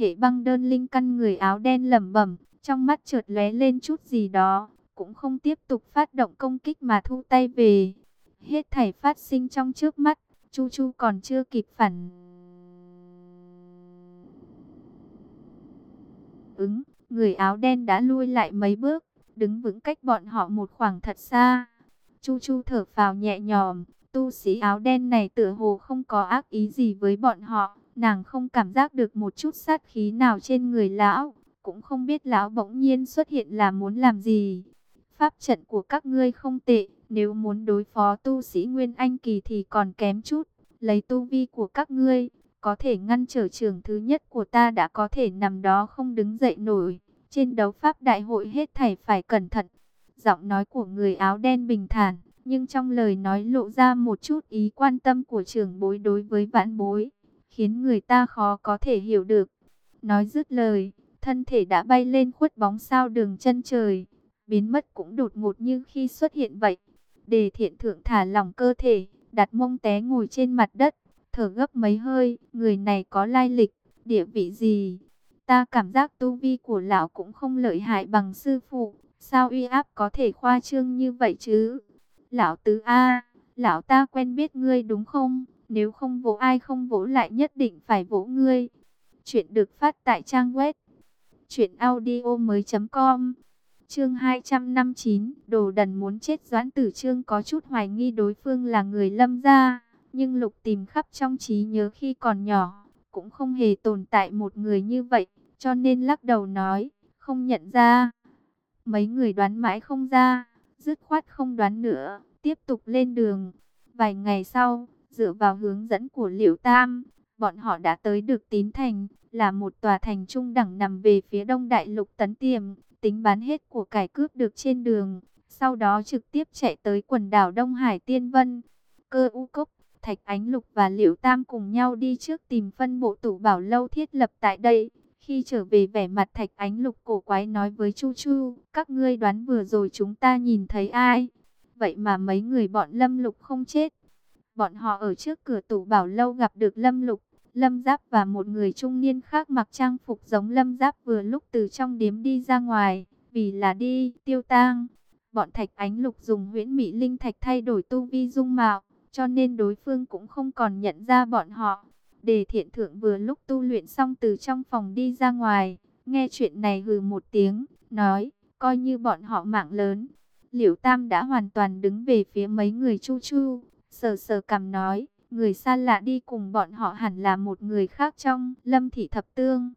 Hệ băng đơn linh căn người áo đen lẩm bẩm, trong mắt chợt lóe lên chút gì đó, cũng không tiếp tục phát động công kích mà thu tay về. Hết thảy phát sinh trong trước mắt, Chu Chu còn chưa kịp phản ứng, người áo đen đã lui lại mấy bước, đứng vững cách bọn họ một khoảng thật xa. Chu Chu thở phào nhẹ nhõm, tu sĩ áo đen này tựa hồ không có ác ý gì với bọn họ, nàng không cảm giác được một chút sát khí nào trên người lão, cũng không biết lão bỗng nhiên xuất hiện là muốn làm gì. Pháp trận của các ngươi không tệ, nếu muốn đối phó tu sĩ Nguyên Anh Kỳ thì còn kém chút, lấy tu vi của các ngươi, có thể ngăn trở trường thứ nhất của ta đã có thể nằm đó không đứng dậy nổi. Trên đấu pháp đại hội hết thảy phải cẩn thận. Giọng nói của người áo đen bình thản, nhưng trong lời nói lộ ra một chút ý quan tâm của trưởng bối đối với vãn bối, khiến người ta khó có thể hiểu được. Nói dứt lời, thân thể đã bay lên khuất bóng sao đường chân trời, biến mất cũng đột ngột như khi xuất hiện vậy. Đề thiện thượng thả lỏng cơ thể, đặt mông té ngồi trên mặt đất, thở gấp mấy hơi, người này có lai lịch, địa vị gì? Ta cảm giác tu vi của lão cũng không lợi hại bằng sư phụ, sao uy áp có thể khoa trương như vậy chứ? Lão tứ A, lão ta quen biết ngươi đúng không? Nếu không vỗ ai không vỗ lại nhất định phải vỗ ngươi. Chuyện được phát tại trang web truyệnaudiomoi.com. Chương 259, Đồ Đần muốn chết Doãn Tử Trương có chút hoài nghi đối phương là người Lâm gia, nhưng Lục tìm khắp trong trí nhớ khi còn nhỏ, cũng không hề tồn tại một người như vậy, cho nên lắc đầu nói, không nhận ra. Mấy người đoán mãi không ra, dứt khoát không đoán nữa, tiếp tục lên đường. Vài ngày sau, dựa vào hướng dẫn của Liễu Tam, bọn họ đã tới được Tín Thành, là một tòa thành trung đẳng nằm về phía đông đại lục tấn tiềm, tính bán hết của cải cướp được trên đường, sau đó trực tiếp chạy tới quần đảo Đông Hải Tiên Vân. Cơ u cốc, Thạch Ánh Lục và Liễu Tam cùng nhau đi trước tìm phân bộ tủ bảo lâu thiết lập tại đây. Khi trở về vẻ mặt Thạch Ánh Lục cổ quái nói với Chu Chu, các ngươi đoán vừa rồi chúng ta nhìn thấy ai? Vậy mà mấy người bọn Lâm Lục không chết. Bọn họ ở trước cửa tủ bảo lâu gặp được Lâm Lục, Lâm Giáp và một người trung niên khác mặc trang phục giống Lâm Giáp vừa lúc từ trong điếm đi ra ngoài, vì là đi tiêu tang. Bọn Thạch Ánh Lục dùng huyễn mỹ linh thạch thay đổi tu vi dung mạo, cho nên đối phương cũng không còn nhận ra bọn họ. Đề thiện thượng vừa lúc tu luyện xong từ trong phòng đi ra ngoài, nghe chuyện này hừ một tiếng, nói, coi như bọn họ mạng lớn. Liễu Tam đã hoàn toàn đứng về phía mấy người chu chu, sờ sờ cầm nói, người xa lạ đi cùng bọn họ hẳn là một người khác trong lâm thị thập tương.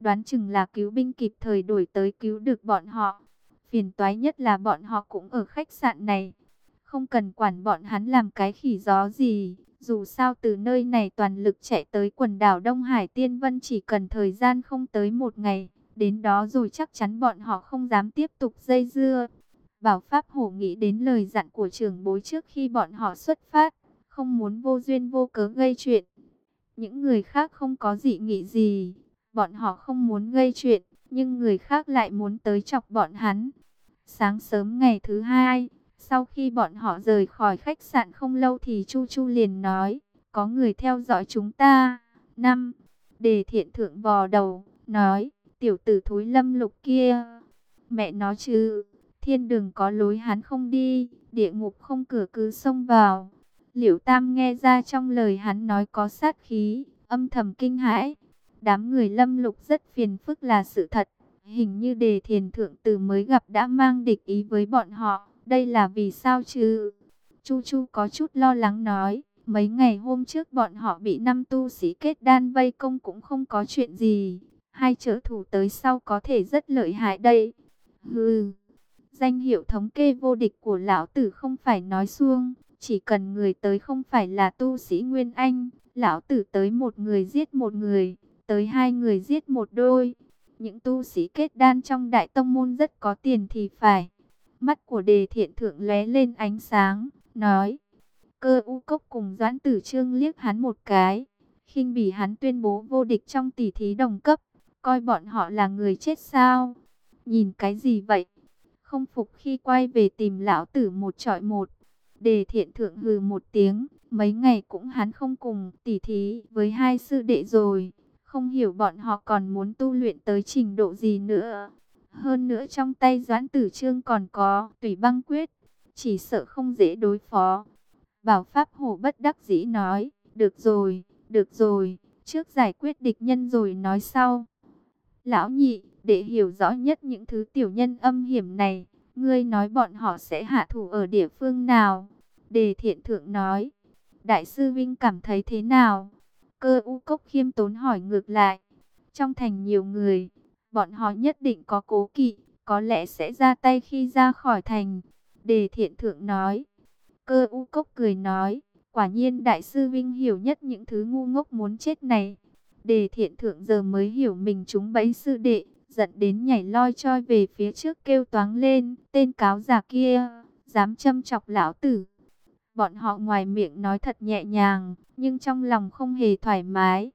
Đoán chừng là cứu binh kịp thời đổi tới cứu được bọn họ. Phiền toái nhất là bọn họ cũng ở khách sạn này. Không cần quản bọn hắn làm cái khỉ gió gì. Dù sao từ nơi này toàn lực chạy tới quần đảo Đông Hải Tiên Vân chỉ cần thời gian không tới một ngày. Đến đó rồi chắc chắn bọn họ không dám tiếp tục dây dưa. Bảo Pháp Hổ nghĩ đến lời dặn của trưởng bối trước khi bọn họ xuất phát. Không muốn vô duyên vô cớ gây chuyện. Những người khác không có dị nghị gì. Bọn họ không muốn gây chuyện. Nhưng người khác lại muốn tới chọc bọn hắn. Sáng sớm ngày thứ hai, sau khi bọn họ rời khỏi khách sạn không lâu thì Chu Chu liền nói, có người theo dõi chúng ta. Năm, đề thiện thượng vò đầu, nói, tiểu tử thối lâm lục kia. Mẹ nó chứ, thiên đường có lối hắn không đi, địa ngục không cửa cứ xông vào. Liễu Tam nghe ra trong lời hắn nói có sát khí, âm thầm kinh hãi. Đám người lâm lục rất phiền phức là sự thật. Hình như đề thiền thượng tử mới gặp đã mang địch ý với bọn họ. Đây là vì sao chứ? Chu Chu có chút lo lắng nói. Mấy ngày hôm trước bọn họ bị năm tu sĩ kết đan vây công cũng không có chuyện gì. Hai trợ thủ tới sau có thể rất lợi hại đây. Hừ, danh hiệu thống kê vô địch của lão tử không phải nói xuông. Chỉ cần người tới không phải là tu sĩ Nguyên Anh, lão tử tới một người giết một người, tới hai người giết một đôi. Những tu sĩ kết đan trong đại tông môn rất có tiền thì phải. Mắt của đề thiện thượng lóe lên ánh sáng, nói. Cơ u cốc cùng doãn tử trương liếc hắn một cái. khinh bỉ hắn tuyên bố vô địch trong tỷ thí đồng cấp. Coi bọn họ là người chết sao? Nhìn cái gì vậy? Không phục khi quay về tìm lão tử một trọi một. Đề thiện thượng hừ một tiếng. Mấy ngày cũng hắn không cùng tỷ thí với hai sư đệ rồi Không hiểu bọn họ còn muốn tu luyện tới trình độ gì nữa. Hơn nữa trong tay Doãn Tử Trương còn có tùy băng quyết. Chỉ sợ không dễ đối phó. Bảo Pháp Hổ bất đắc dĩ nói. Được rồi, được rồi. Trước giải quyết địch nhân rồi nói sau. Lão nhị, để hiểu rõ nhất những thứ tiểu nhân âm hiểm này. Ngươi nói bọn họ sẽ hạ thủ ở địa phương nào? Đề thiện thượng nói. Đại sư Vinh cảm thấy thế nào? Cơ u cốc khiêm tốn hỏi ngược lại. Trong thành nhiều người, bọn họ nhất định có cố kỵ, có lẽ sẽ ra tay khi ra khỏi thành. Đề thiện thượng nói. Cơ u cốc cười nói. Quả nhiên đại sư Vinh hiểu nhất những thứ ngu ngốc muốn chết này. Đề thiện thượng giờ mới hiểu mình chúng bẫy sư đệ, giận đến nhảy loi choi về phía trước kêu toáng lên, tên cáo già kia, dám châm chọc lão tử. Bọn họ ngoài miệng nói thật nhẹ nhàng, nhưng trong lòng không hề thoải mái.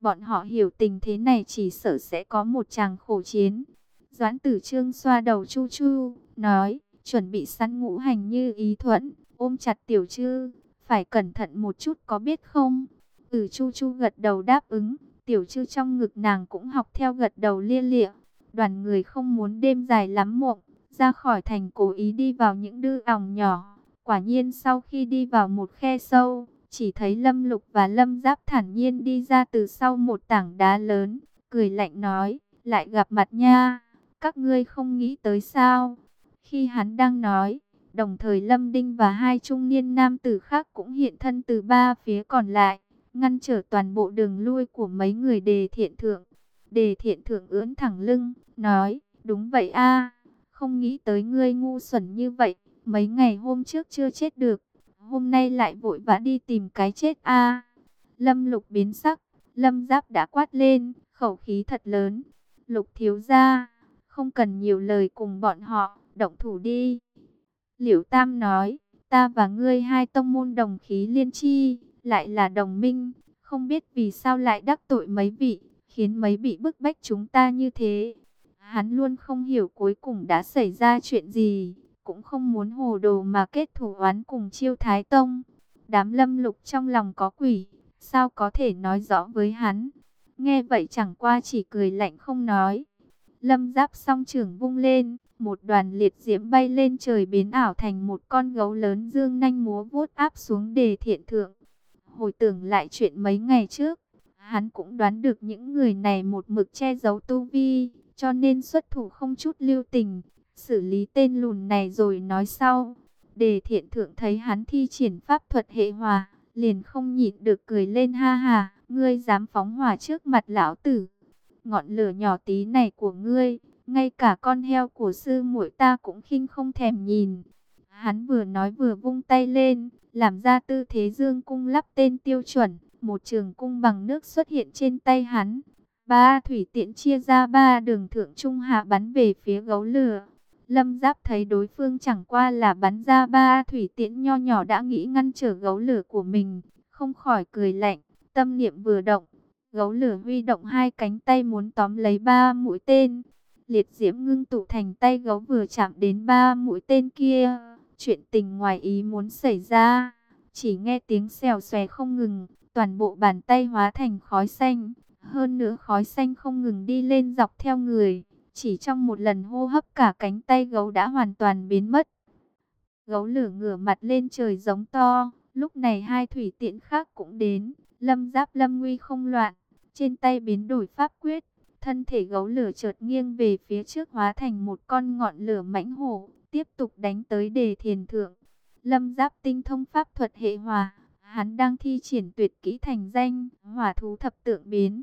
Bọn họ hiểu tình thế này chỉ sợ sẽ có một chàng khổ chiến. Doãn tử trương xoa đầu chu chu, nói, chuẩn bị săn ngũ hành như ý thuẫn, ôm chặt tiểu chư, phải cẩn thận một chút có biết không? Ừ chu chu gật đầu đáp ứng, tiểu chư trong ngực nàng cũng học theo gật đầu lia lịa. Đoàn người không muốn đêm dài lắm mộng, ra khỏi thành cố ý đi vào những đư ỏng nhỏ. Quả nhiên sau khi đi vào một khe sâu, chỉ thấy Lâm Lục và Lâm Giáp thản nhiên đi ra từ sau một tảng đá lớn, cười lạnh nói, lại gặp mặt nha, các ngươi không nghĩ tới sao. Khi hắn đang nói, đồng thời Lâm Đinh và hai trung niên nam tử khác cũng hiện thân từ ba phía còn lại, ngăn trở toàn bộ đường lui của mấy người đề thiện thượng. Đề thiện thượng ưỡn thẳng lưng, nói, đúng vậy a không nghĩ tới ngươi ngu xuẩn như vậy, mấy ngày hôm trước chưa chết được, hôm nay lại vội vã đi tìm cái chết a Lâm lục biến sắc, lâm giáp đã quát lên, khẩu khí thật lớn, lục thiếu ra, không cần nhiều lời cùng bọn họ, động thủ đi. Liễu Tam nói, ta và ngươi hai tông môn đồng khí liên chi, lại là đồng minh, không biết vì sao lại đắc tội mấy vị, khiến mấy bị bức bách chúng ta như thế. Hắn luôn không hiểu cuối cùng đã xảy ra chuyện gì, cũng không muốn hồ đồ mà kết thủ oán cùng chiêu thái tông. Đám lâm lục trong lòng có quỷ, sao có thể nói rõ với hắn. Nghe vậy chẳng qua chỉ cười lạnh không nói. Lâm giáp song trưởng vung lên, một đoàn liệt diễm bay lên trời biến ảo thành một con gấu lớn dương nanh múa vuốt áp xuống đề thiện thượng. Hồi tưởng lại chuyện mấy ngày trước, Hắn cũng đoán được những người này một mực che giấu tu vi, cho nên xuất thủ không chút lưu tình, xử lý tên lùn này rồi nói sau. Đề thiện thượng thấy hắn thi triển pháp thuật hệ hòa, liền không nhịn được cười lên ha ha, ngươi dám phóng hỏa trước mặt lão tử. Ngọn lửa nhỏ tí này của ngươi, ngay cả con heo của sư muội ta cũng khinh không thèm nhìn. Hắn vừa nói vừa vung tay lên, làm ra tư thế dương cung lắp tên tiêu chuẩn, một trường cung bằng nước xuất hiện trên tay hắn. Ba thủy tiện chia ra ba đường thượng trung hạ bắn về phía gấu lửa. Lâm Giáp thấy đối phương chẳng qua là bắn ra ba thủy tiễn nho nhỏ đã nghĩ ngăn trở gấu lửa của mình, không khỏi cười lạnh, tâm niệm vừa động, gấu lửa huy động hai cánh tay muốn tóm lấy ba mũi tên. Liệt diễm ngưng tụ thành tay gấu vừa chạm đến ba mũi tên kia, chuyện tình ngoài ý muốn xảy ra, chỉ nghe tiếng xèo xòe không ngừng, toàn bộ bàn tay hóa thành khói xanh. Hơn nữa khói xanh không ngừng đi lên dọc theo người. Chỉ trong một lần hô hấp cả cánh tay gấu đã hoàn toàn biến mất. Gấu lửa ngửa mặt lên trời giống to. Lúc này hai thủy tiện khác cũng đến. Lâm giáp lâm nguy không loạn. Trên tay biến đổi pháp quyết. Thân thể gấu lửa chợt nghiêng về phía trước hóa thành một con ngọn lửa mãnh hổ. Tiếp tục đánh tới đề thiền thượng. Lâm giáp tinh thông pháp thuật hệ hòa Hắn đang thi triển tuyệt kỹ thành danh, hỏa thú thập tượng biến.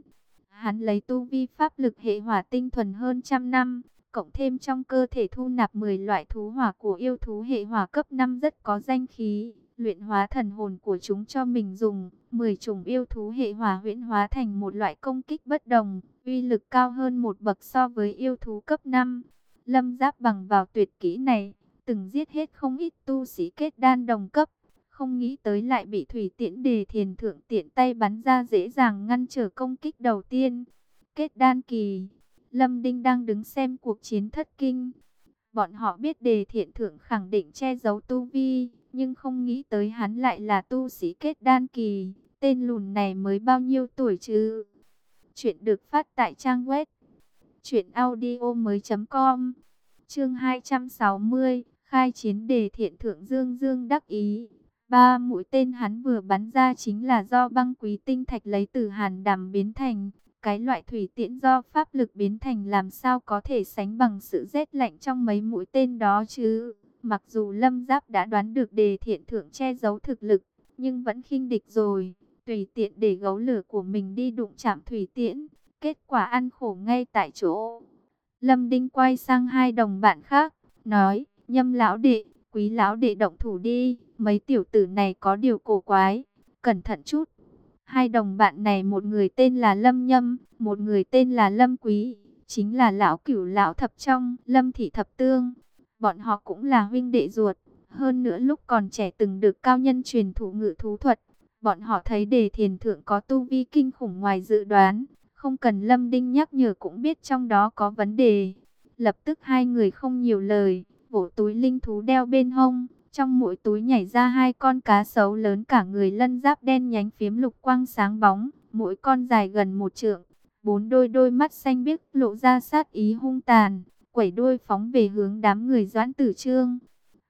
Hắn lấy tu vi pháp lực hệ hỏa tinh thuần hơn trăm năm, cộng thêm trong cơ thể thu nạp 10 loại thú hỏa của yêu thú hệ hỏa cấp 5 rất có danh khí, luyện hóa thần hồn của chúng cho mình dùng, 10 chủng yêu thú hệ hỏa huyễn hóa thành một loại công kích bất đồng, uy lực cao hơn một bậc so với yêu thú cấp 5. Lâm Giáp bằng vào tuyệt kỹ này, từng giết hết không ít tu sĩ kết đan đồng cấp, không nghĩ tới lại bị thủy tiễn đề thiền thượng tiện tay bắn ra dễ dàng ngăn trở công kích đầu tiên. Kết đan kỳ, Lâm Đinh đang đứng xem cuộc chiến thất kinh. Bọn họ biết đề thiện thượng khẳng định che giấu tu vi, nhưng không nghĩ tới hắn lại là tu sĩ kết đan kỳ. Tên lùn này mới bao nhiêu tuổi chứ? Chuyện được phát tại trang web truyệnaudiomoi.com. Chương 260, khai chiến đề thiện thượng Dương Dương đắc ý. Ba mũi tên hắn vừa bắn ra chính là do băng quý tinh thạch lấy từ hàn đàm biến thành. Cái loại thủy tiễn do pháp lực biến thành làm sao có thể sánh bằng sự rét lạnh trong mấy mũi tên đó chứ. Mặc dù lâm giáp đã đoán được đề thiện thượng che giấu thực lực, nhưng vẫn khinh địch rồi. Tùy tiện để gấu lửa của mình đi đụng chạm thủy tiễn. Kết quả ăn khổ ngay tại chỗ. Lâm Đinh quay sang hai đồng bạn khác, nói, nhâm lão đệ, quý lão đệ động thủ đi, mấy tiểu tử này có điều cổ quái, cẩn thận chút. Hai đồng bạn này một người tên là Lâm Nhâm, một người tên là Lâm Quý, chính là lão cửu lão thập trong, Lâm Thị Thập Tương. Bọn họ cũng là huynh đệ ruột, hơn nữa lúc còn trẻ từng được cao nhân truyền thủ ngự thú thuật. Bọn họ thấy đề thiền thượng có tu vi kinh khủng ngoài dự đoán, không cần Lâm Đinh nhắc nhở cũng biết trong đó có vấn đề. Lập tức hai người không nhiều lời, vỗ túi linh thú đeo bên hông. Trong mỗi túi nhảy ra hai con cá sấu lớn cả người lân giáp đen nhánh phiếm lục quang sáng bóng. Mỗi con dài gần một trượng. Bốn đôi đôi mắt xanh biếc lộ ra sát ý hung tàn. Quẩy đuôi phóng về hướng đám người doãn tử trương.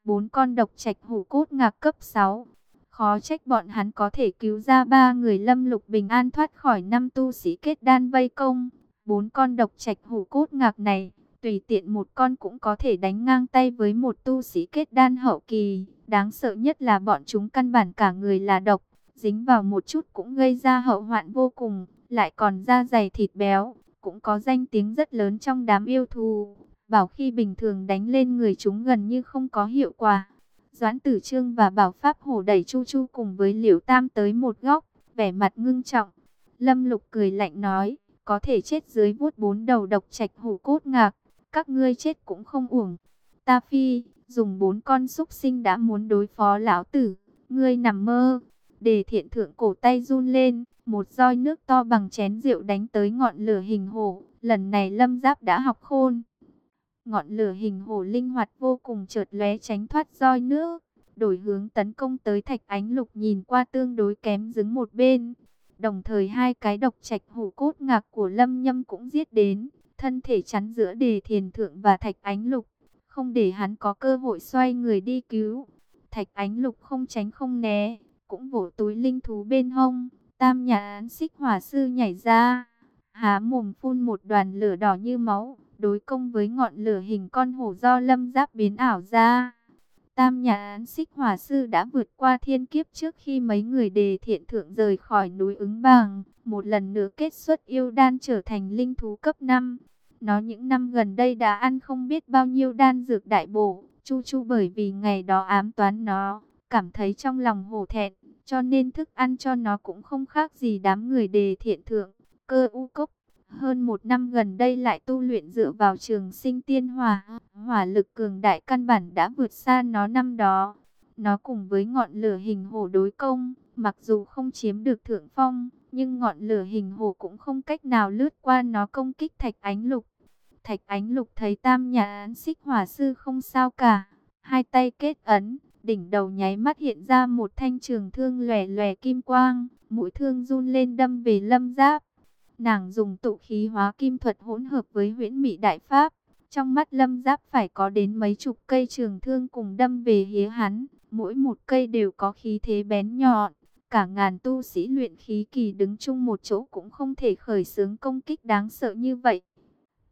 Bốn con độc trạch hổ cốt ngạc cấp 6 Khó trách bọn hắn có thể cứu ra ba người lâm lục bình an thoát khỏi năm tu sĩ kết đan vây công. Bốn con độc trạch hủ cốt ngạc này, tùy tiện một con cũng có thể đánh ngang tay với một tu sĩ kết đan hậu kỳ. Đáng sợ nhất là bọn chúng căn bản cả người là độc, dính vào một chút cũng gây ra hậu hoạn vô cùng, lại còn da dày thịt béo, cũng có danh tiếng rất lớn trong đám yêu thù. Bảo khi bình thường đánh lên người chúng gần như không có hiệu quả. Doãn Tử Trương và Bảo Pháp Hổ đẩy Chu Chu cùng với Liễu Tam tới một góc, vẻ mặt ngưng trọng. Lâm Lục cười lạnh nói, có thể chết dưới vuốt bốn đầu độc trạch hổ cốt ngạc, các ngươi chết cũng không uổng. Ta phi, dùng bốn con xúc sinh đã muốn đối phó lão tử, ngươi nằm mơ. Đề thiện thượng cổ tay run lên, một roi nước to bằng chén rượu đánh tới ngọn lửa hình hổ. Lần này lâm giáp đã học khôn, Ngọn lửa hình hổ linh hoạt vô cùng chợt lóe tránh thoát roi nước, đổi hướng tấn công tới thạch ánh lục nhìn qua tương đối kém đứng một bên. Đồng thời hai cái độc trạch hổ cốt ngạc của lâm nhâm cũng giết đến, thân thể chắn giữa đề thiền thượng và thạch ánh lục, không để hắn có cơ hội xoay người đi cứu. Thạch ánh lục không tránh không né, cũng vỗ túi linh thú bên hông, tam nhà án xích hỏa sư nhảy ra, há mồm phun một đoàn lửa đỏ như máu đối công với ngọn lửa hình con hổ do lâm giáp biến ảo ra. Tam nhà án xích hỏa sư đã vượt qua thiên kiếp trước khi mấy người đề thiện thượng rời khỏi núi ứng bàng, một lần nữa kết xuất yêu đan trở thành linh thú cấp 5. Nó những năm gần đây đã ăn không biết bao nhiêu đan dược đại bổ, chu chu bởi vì ngày đó ám toán nó, cảm thấy trong lòng hổ thẹn, cho nên thức ăn cho nó cũng không khác gì đám người đề thiện thượng, cơ u cốc hơn một năm gần đây lại tu luyện dựa vào trường sinh tiên hỏa, hỏa lực cường đại căn bản đã vượt xa nó năm đó. Nó cùng với ngọn lửa hình hổ đối công, mặc dù không chiếm được thượng phong, nhưng ngọn lửa hình hổ cũng không cách nào lướt qua nó công kích thạch ánh lục. Thạch ánh lục thấy tam nhà án xích hỏa sư không sao cả, hai tay kết ấn, đỉnh đầu nháy mắt hiện ra một thanh trường thương lòe lòe kim quang, mũi thương run lên đâm về lâm giáp. Nàng dùng tụ khí hóa kim thuật hỗn hợp với huyễn mị đại pháp. Trong mắt lâm giáp phải có đến mấy chục cây trường thương cùng đâm về hía hắn. Mỗi một cây đều có khí thế bén nhọn. Cả ngàn tu sĩ luyện khí kỳ đứng chung một chỗ cũng không thể khởi xướng công kích đáng sợ như vậy.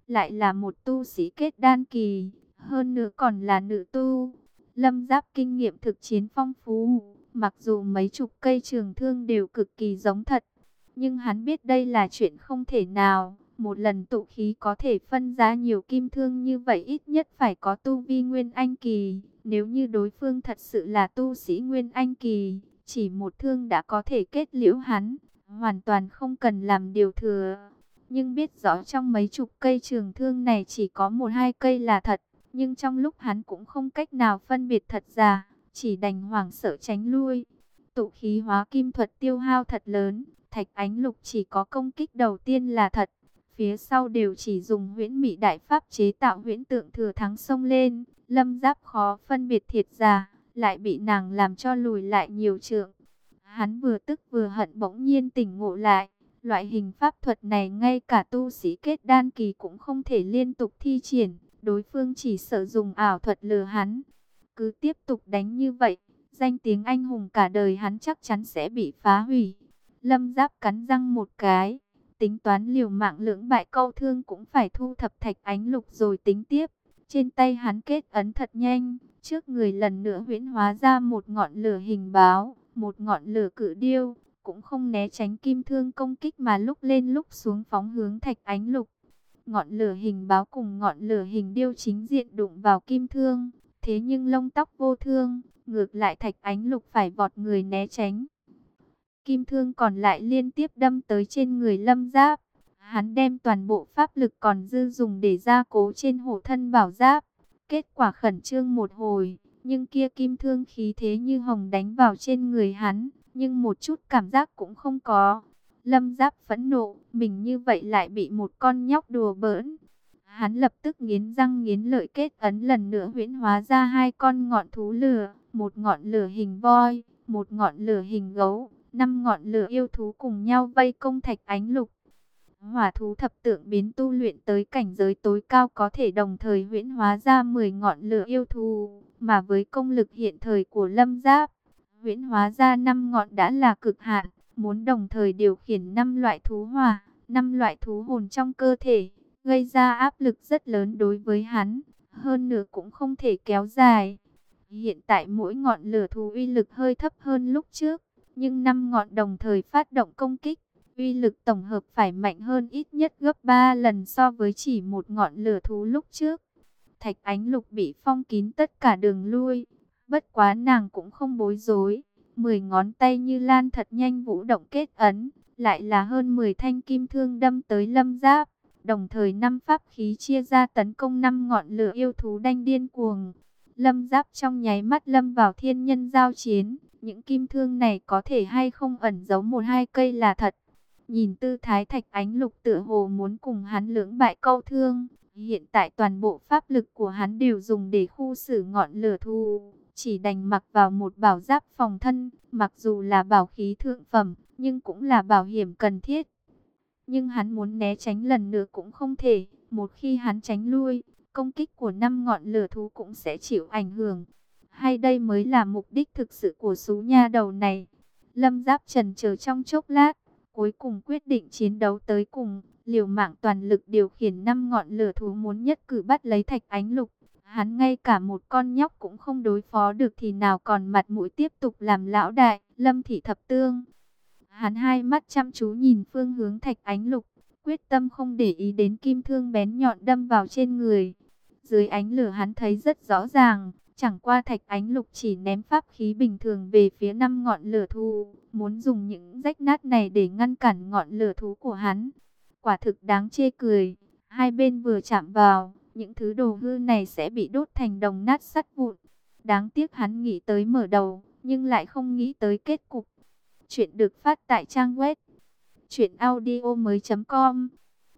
Lại là một tu sĩ kết đan kỳ, hơn nữa còn là nữ tu. Lâm giáp kinh nghiệm thực chiến phong phú, mặc dù mấy chục cây trường thương đều cực kỳ giống thật, nhưng hắn biết đây là chuyện không thể nào. Một lần tụ khí có thể phân ra nhiều kim thương như vậy ít nhất phải có tu vi nguyên anh kỳ. Nếu như đối phương thật sự là tu sĩ nguyên anh kỳ, chỉ một thương đã có thể kết liễu hắn, hoàn toàn không cần làm điều thừa. Nhưng biết rõ trong mấy chục cây trường thương này chỉ có một hai cây là thật, nhưng trong lúc hắn cũng không cách nào phân biệt thật giả, chỉ đành hoảng sợ tránh lui. Tụ khí hóa kim thuật tiêu hao thật lớn, Thạch Ánh Lục chỉ có công kích đầu tiên là thật, phía sau đều chỉ dùng huyễn mỹ đại pháp chế tạo huyễn tượng thừa thắng sông lên, lâm giáp khó phân biệt thiệt giả, lại bị nàng làm cho lùi lại nhiều trượng. Hắn vừa tức vừa hận bỗng nhiên tỉnh ngộ lại, Loại hình pháp thuật này ngay cả tu sĩ kết đan kỳ cũng không thể liên tục thi triển, đối phương chỉ sợ dùng ảo thuật lừa hắn. Cứ tiếp tục đánh như vậy, danh tiếng anh hùng cả đời hắn chắc chắn sẽ bị phá hủy. Lâm Giáp cắn răng một cái, tính toán liều mạng lưỡng bại câu thương cũng phải thu thập thạch ánh lục rồi tính tiếp. Trên tay hắn kết ấn thật nhanh, trước người lần nữa huyễn hóa ra một ngọn lửa hình báo, một ngọn lửa cự điêu, cũng không né tránh kim thương công kích mà lúc lên lúc xuống phóng hướng thạch ánh lục. Ngọn lửa hình báo cùng ngọn lửa hình điêu chính diện đụng vào kim thương, thế nhưng lông tóc vô thương, ngược lại thạch ánh lục phải vọt người né tránh. Kim thương còn lại liên tiếp đâm tới trên người lâm giáp. Hắn đem toàn bộ pháp lực còn dư dùng để gia cố trên hổ thân bảo giáp. Kết quả khẩn trương một hồi, nhưng kia kim thương khí thế như hồng đánh vào trên người hắn, nhưng một chút cảm giác cũng không có. Lâm giáp phẫn nộ, mình như vậy lại bị một con nhóc đùa bỡn. Hắn lập tức nghiến răng nghiến lợi kết ấn lần nữa huyễn hóa ra hai con ngọn thú lửa, một ngọn lửa hình voi, một ngọn lửa hình gấu, năm ngọn lửa yêu thú cùng nhau vây công thạch ánh lục. Hỏa thú thập tượng biến tu luyện tới cảnh giới tối cao có thể đồng thời huyễn hóa ra 10 ngọn lửa yêu thú, mà với công lực hiện thời của Lâm Giáp, huyễn hóa ra 5 ngọn đã là cực hạn, muốn đồng thời điều khiển 5 loại thú hỏa, 5 loại thú hồn trong cơ thể, gây ra áp lực rất lớn đối với hắn, hơn nữa cũng không thể kéo dài. Hiện tại mỗi ngọn lửa thú uy lực hơi thấp hơn lúc trước, nhưng năm ngọn đồng thời phát động công kích, uy lực tổng hợp phải mạnh hơn ít nhất gấp 3 lần so với chỉ một ngọn lửa thú lúc trước. Thạch ánh lục bị phong kín tất cả đường lui, bất quá nàng cũng không bối rối. Mười ngón tay như lan thật nhanh vũ động kết ấn, lại là hơn 10 thanh kim thương đâm tới lâm giáp. Đồng thời năm pháp khí chia ra tấn công năm ngọn lửa yêu thú đanh điên cuồng. Lâm giáp trong nháy mắt lâm vào thiên nhân giao chiến. Những kim thương này có thể hay không ẩn giấu một hai cây là thật. Nhìn tư thái thạch ánh lục tựa hồ muốn cùng hắn lưỡng bại câu thương. Hiện tại toàn bộ pháp lực của hắn đều dùng để khu xử ngọn lửa thu. Chỉ đành mặc vào một bảo giáp phòng thân. Mặc dù là bảo khí thượng phẩm, nhưng cũng là bảo hiểm cần thiết. Nhưng hắn muốn né tránh lần nữa cũng không thể. Một khi hắn tránh lui, công kích của năm ngọn lửa thú cũng sẽ chịu ảnh hưởng. Hay đây mới là mục đích thực sự của sú nha đầu này? Lâm Giáp trần chờ trong chốc lát, cuối cùng quyết định chiến đấu tới cùng, liều mạng toàn lực điều khiển năm ngọn lửa thú muốn nhất cử bắt lấy thạch ánh lục. Hắn ngay cả một con nhóc cũng không đối phó được thì nào còn mặt mũi tiếp tục làm lão đại, lâm thị thập tương. Hắn hai mắt chăm chú nhìn phương hướng thạch ánh lục, quyết tâm không để ý đến kim thương bén nhọn đâm vào trên người. Dưới ánh lửa hắn thấy rất rõ ràng, Chẳng qua thạch ánh lục chỉ ném pháp khí bình thường về phía năm ngọn lửa thú, muốn dùng những rách nát này để ngăn cản ngọn lửa thú của hắn. Quả thực đáng chê cười, hai bên vừa chạm vào, những thứ đồ hư này sẽ bị đốt thành đồng nát sắt vụn. Đáng tiếc hắn nghĩ tới mở đầu, nhưng lại không nghĩ tới kết cục. Chuyện được phát tại trang web truyệnaudiomoi.com.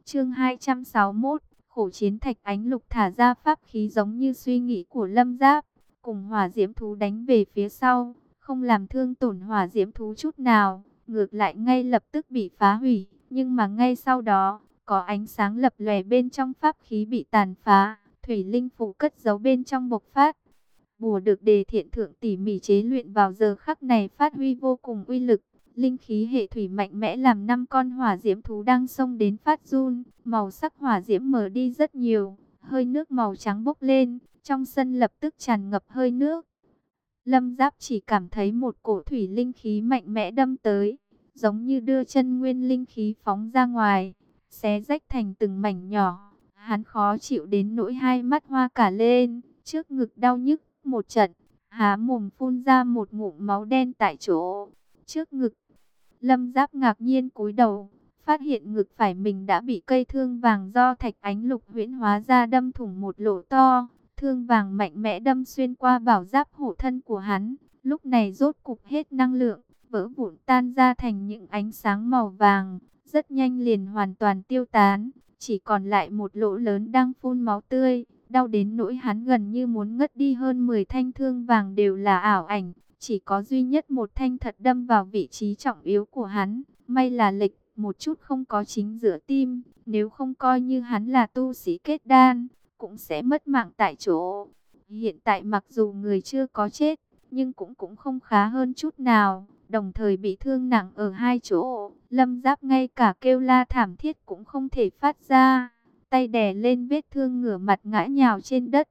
Chương 261, khổ chiến thạch ánh lục thả ra pháp khí giống như suy nghĩ của Lâm Giáp cùng hỏa diễm thú đánh về phía sau, không làm thương tổn hỏa diễm thú chút nào, ngược lại ngay lập tức bị phá hủy, nhưng mà ngay sau đó, có ánh sáng lập lòe bên trong pháp khí bị tàn phá, thủy linh phủ cất giấu bên trong bộc phát. Bùa được đề thiện thượng tỉ mỉ chế luyện vào giờ khắc này phát huy vô cùng uy lực. Linh khí hệ thủy mạnh mẽ làm năm con hỏa diễm thú đang xông đến phát run, màu sắc hỏa diễm mở đi rất nhiều, hơi nước màu trắng bốc lên, trong sân lập tức tràn ngập hơi nước. Lâm Giáp chỉ cảm thấy một cổ thủy linh khí mạnh mẽ đâm tới, giống như đưa chân nguyên linh khí phóng ra ngoài, xé rách thành từng mảnh nhỏ. Hắn khó chịu đến nỗi hai mắt hoa cả lên, trước ngực đau nhức một trận, há mồm phun ra một ngụm máu đen tại chỗ. Trước ngực, Lâm Giáp ngạc nhiên cúi đầu, phát hiện ngực phải mình đã bị cây thương vàng do thạch ánh lục huyễn hóa ra đâm thủng một lỗ to. Thương vàng mạnh mẽ đâm xuyên qua bảo giáp hộ thân của hắn, lúc này rốt cục hết năng lượng, vỡ vụn tan ra thành những ánh sáng màu vàng, rất nhanh liền hoàn toàn tiêu tán, chỉ còn lại một lỗ lớn đang phun máu tươi, đau đến nỗi hắn gần như muốn ngất đi hơn 10 thanh thương vàng đều là ảo ảnh, chỉ có duy nhất một thanh thật đâm vào vị trí trọng yếu của hắn, may là lịch một chút không có chính giữa tim, nếu không coi như hắn là tu sĩ kết đan, cũng sẽ mất mạng tại chỗ. Hiện tại mặc dù người chưa có chết, nhưng cũng cũng không khá hơn chút nào, đồng thời bị thương nặng ở hai chỗ. Lâm Giáp ngay cả kêu la thảm thiết cũng không thể phát ra, tay đè lên vết thương ngửa mặt ngã nhào trên đất.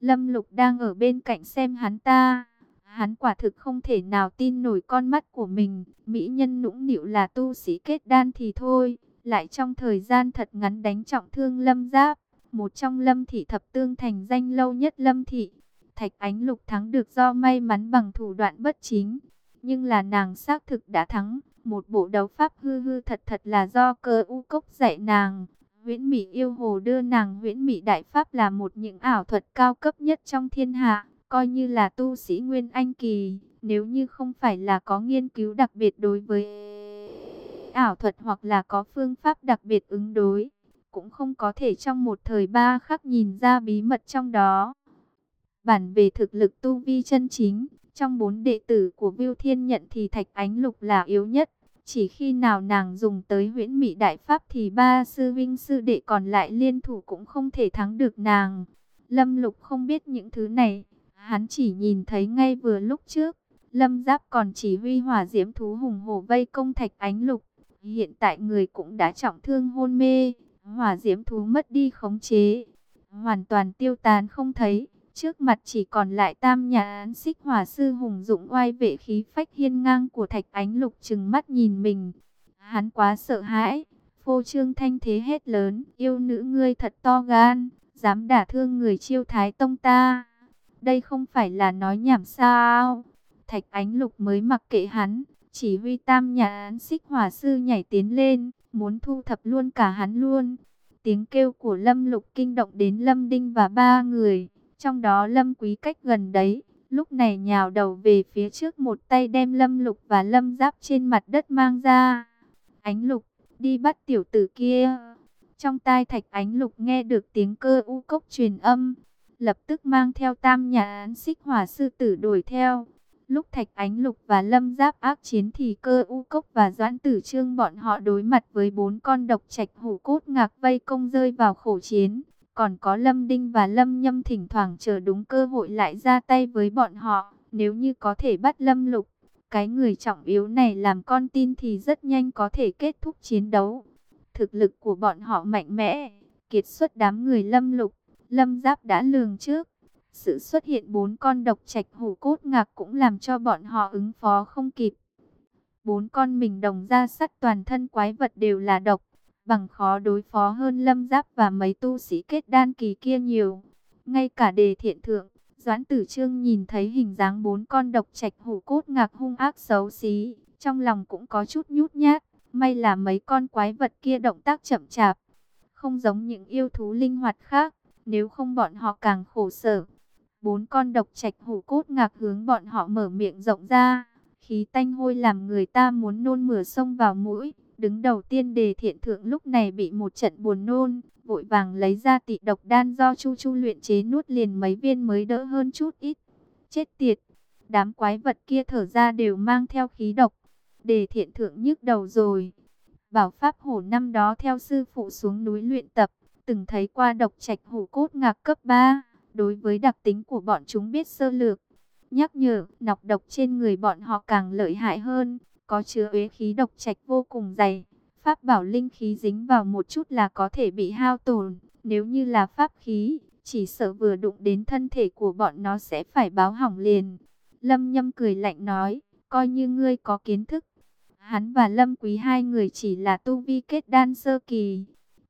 Lâm Lục đang ở bên cạnh xem hắn ta. Hắn quả thực không thể nào tin nổi con mắt của mình. Mỹ nhân nũng nịu là tu sĩ kết đan thì thôi. Lại trong thời gian thật ngắn đánh trọng thương Lâm Giáp. Một trong Lâm Thị thập tương thành danh lâu nhất Lâm Thị. Thạch Ánh Lục thắng được do may mắn bằng thủ đoạn bất chính. Nhưng là nàng xác thực đã thắng. Một bộ đấu pháp hư hư thật thật là do cơ u cốc dạy nàng. Huyễn Mỹ yêu hồ đưa nàng Huyễn Mỹ đại pháp là một những ảo thuật cao cấp nhất trong thiên hạ, coi như là tu sĩ Nguyên Anh kỳ, nếu như không phải là có nghiên cứu đặc biệt đối với ảo thuật hoặc là có phương pháp đặc biệt ứng đối, cũng không có thể trong một thời ba khắc nhìn ra bí mật trong đó. Bản về thực lực tu vi chân chính, trong bốn đệ tử của Viu Thiên nhận thì Thạch Ánh Lục là yếu nhất. Chỉ khi nào nàng dùng tới huyễn mị đại pháp thì ba sư vinh sư đệ còn lại liên thủ cũng không thể thắng được nàng. Lâm lục không biết những thứ này, hắn chỉ nhìn thấy ngay vừa lúc trước. Lâm giáp còn chỉ huy hỏa diễm thú hùng hổ vây công thạch ánh lục. Hiện tại người cũng đã trọng thương hôn mê, hỏa diễm thú mất đi khống chế, hoàn toàn tiêu tán không thấy. Trước mặt chỉ còn lại tam nhà án xích hỏa sư hùng dũng oai vệ khí phách hiên ngang của thạch ánh lục chừng mắt nhìn mình. Hắn quá sợ hãi, phô trương thanh thế hết lớn, yêu nữ ngươi thật to gan, dám đả thương người chiêu thái tông ta. Đây không phải là nói nhảm sao. Thạch ánh lục mới mặc kệ hắn, chỉ huy tam nhà án xích hỏa sư nhảy tiến lên, muốn thu thập luôn cả hắn luôn. Tiếng kêu của Lâm Lục kinh động đến Lâm Đinh và ba người. Trong đó Lâm Quý cách gần đấy, lúc này nhào đầu về phía trước một tay đem Lâm Lục và Lâm Giáp trên mặt đất mang ra. Ánh Lục, đi bắt tiểu tử kia. Trong tai thạch Ánh Lục nghe được tiếng cơ u cốc truyền âm, lập tức mang theo tam nhà án xích hỏa sư tử đuổi theo. Lúc Thạch Ánh Lục và Lâm Giáp ác chiến thì cơ u cốc và Doãn Tử Trương bọn họ đối mặt với bốn con độc trạch hủ cốt ngạc vây công rơi vào khổ chiến. Còn có Lâm Đinh và Lâm Nhâm thỉnh thoảng chờ đúng cơ hội lại ra tay với bọn họ. Nếu như có thể bắt Lâm Lục, cái người trọng yếu này làm con tin thì rất nhanh có thể kết thúc chiến đấu. Thực lực của bọn họ mạnh mẽ, kiệt xuất đám người Lâm Lục, Lâm Giáp đã lường trước. Sự xuất hiện bốn con độc trạch hổ cốt ngạc cũng làm cho bọn họ ứng phó không kịp. Bốn con mình đồng ra sắt toàn thân quái vật đều là độc bằng khó đối phó hơn lâm giáp và mấy tu sĩ kết đan kỳ kia nhiều. Ngay cả đề thiện thượng, Doãn Tử Trương nhìn thấy hình dáng bốn con độc trạch hổ cốt ngạc hung ác xấu xí, trong lòng cũng có chút nhút nhát, may là mấy con quái vật kia động tác chậm chạp, không giống những yêu thú linh hoạt khác, nếu không bọn họ càng khổ sở. Bốn con độc trạch hổ cốt ngạc hướng bọn họ mở miệng rộng ra, khí tanh hôi làm người ta muốn nôn mửa sông vào mũi. Đứng đầu tiên đề thiện thượng lúc này bị một trận buồn nôn, vội vàng lấy ra tị độc đan do Chu Chu luyện chế nuốt liền mấy viên mới đỡ hơn chút ít. Chết tiệt, đám quái vật kia thở ra đều mang theo khí độc. Đề thiện thượng nhức đầu rồi. Bảo Pháp Hổ năm đó theo sư phụ xuống núi luyện tập, từng thấy qua độc trạch hổ cốt ngạc cấp 3. Đối với đặc tính của bọn chúng biết sơ lược, nhắc nhở, nọc độc trên người bọn họ càng lợi hại hơn có chứa uế khí độc trạch vô cùng dày. Pháp bảo linh khí dính vào một chút là có thể bị hao tổn. Nếu như là pháp khí, chỉ sợ vừa đụng đến thân thể của bọn nó sẽ phải báo hỏng liền. Lâm nhâm cười lạnh nói, coi như ngươi có kiến thức. Hắn và Lâm Quý hai người chỉ là tu vi kết đan sơ kỳ.